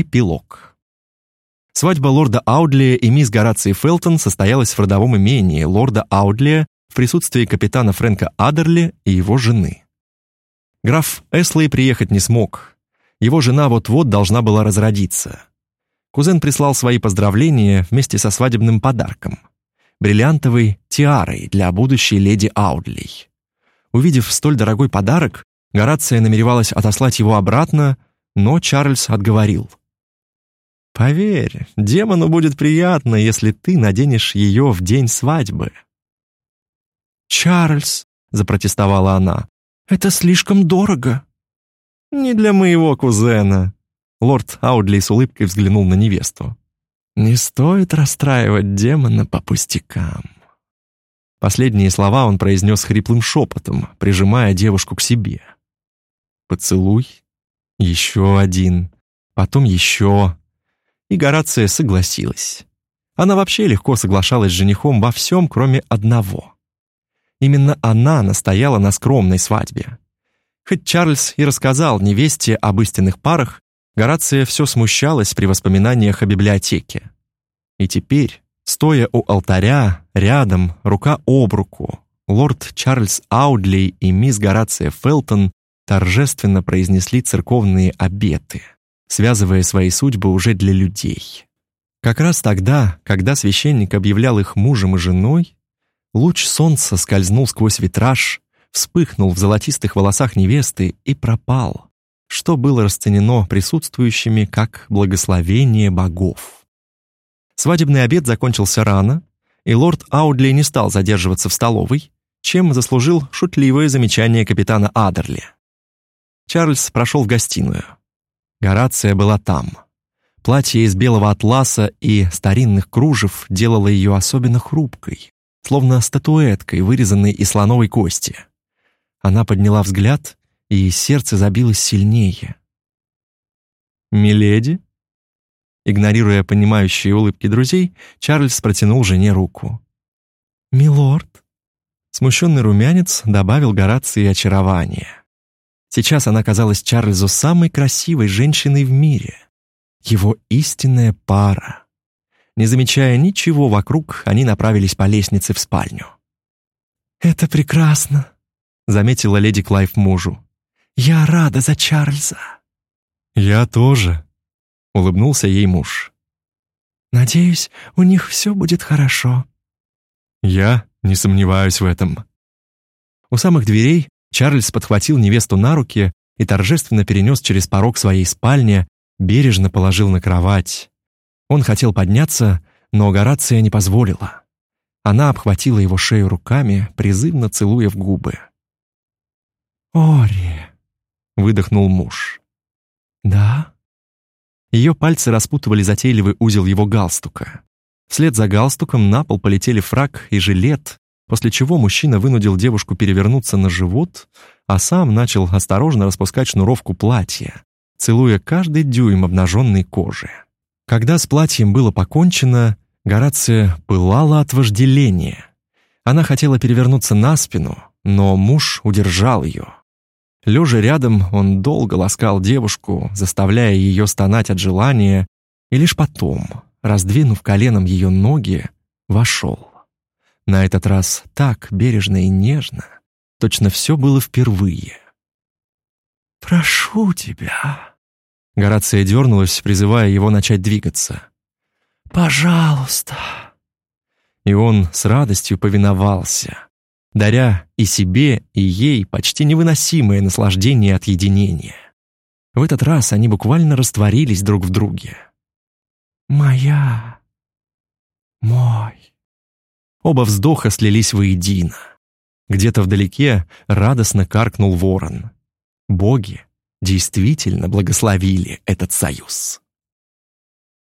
Эпилог. Свадьба лорда Аудлия и мисс Горации Фелтон состоялась в родовом имении лорда Аудлия в присутствии капитана Фрэнка Адерли и его жены. Граф Эслей приехать не смог. Его жена вот-вот должна была разродиться. Кузен прислал свои поздравления вместе со свадебным подарком — бриллиантовой тиарой для будущей леди Аудлей. Увидев столь дорогой подарок, Горация намеревалась отослать его обратно, но Чарльз отговорил. «Поверь, демону будет приятно, если ты наденешь ее в день свадьбы». «Чарльз», — запротестовала она, — «это слишком дорого». «Не для моего кузена», — лорд Аудли с улыбкой взглянул на невесту. «Не стоит расстраивать демона по пустякам». Последние слова он произнес хриплым шепотом, прижимая девушку к себе. Поцелуй, еще один, потом еще. И Горация согласилась. Она вообще легко соглашалась с женихом во всем, кроме одного. Именно она настояла на скромной свадьбе. Хоть Чарльз и рассказал невесте об истинных парах, Горация все смущалась при воспоминаниях о библиотеке. И теперь, стоя у алтаря, рядом, рука об руку, лорд Чарльз Аудли и мисс Горация Фелтон торжественно произнесли церковные обеты, связывая свои судьбы уже для людей. Как раз тогда, когда священник объявлял их мужем и женой, луч солнца скользнул сквозь витраж, вспыхнул в золотистых волосах невесты и пропал, что было расценено присутствующими как благословение богов. Свадебный обед закончился рано, и лорд Аудли не стал задерживаться в столовой, чем заслужил шутливое замечание капитана Адерли. Чарльз прошел в гостиную. Горация была там. Платье из белого атласа и старинных кружев делало ее особенно хрупкой, словно статуэткой, вырезанной из слоновой кости. Она подняла взгляд, и сердце забилось сильнее. «Миледи?» Игнорируя понимающие улыбки друзей, Чарльз протянул жене руку. «Милорд?» Смущенный румянец добавил Горации очарования. Сейчас она казалась Чарльзу самой красивой женщиной в мире. Его истинная пара. Не замечая ничего вокруг, они направились по лестнице в спальню. «Это прекрасно», — заметила леди Клайв мужу. «Я рада за Чарльза». «Я тоже», — улыбнулся ей муж. «Надеюсь, у них все будет хорошо». «Я не сомневаюсь в этом». У самых дверей Чарльз подхватил невесту на руки и торжественно перенес через порог своей спальни, бережно положил на кровать. Он хотел подняться, но Горация не позволила. Она обхватила его шею руками, призывно целуя в губы. «Ори!» — выдохнул муж. «Да?» Ее пальцы распутывали затейливый узел его галстука. Вслед за галстуком на пол полетели фрак и жилет, после чего мужчина вынудил девушку перевернуться на живот, а сам начал осторожно распускать шнуровку платья, целуя каждый дюйм обнаженной кожи. Когда с платьем было покончено, Горация пылала от вожделения. Она хотела перевернуться на спину, но муж удержал ее. Лежа рядом, он долго ласкал девушку, заставляя ее стонать от желания, и лишь потом, раздвинув коленом ее ноги, вошел. На этот раз так бережно и нежно. Точно все было впервые. «Прошу тебя». Горация дернулась, призывая его начать двигаться. «Пожалуйста». И он с радостью повиновался, даря и себе, и ей почти невыносимое наслаждение от единения. В этот раз они буквально растворились друг в друге. «Моя, мой». Оба вздоха слились воедино. Где-то вдалеке радостно каркнул ворон. Боги действительно благословили этот союз.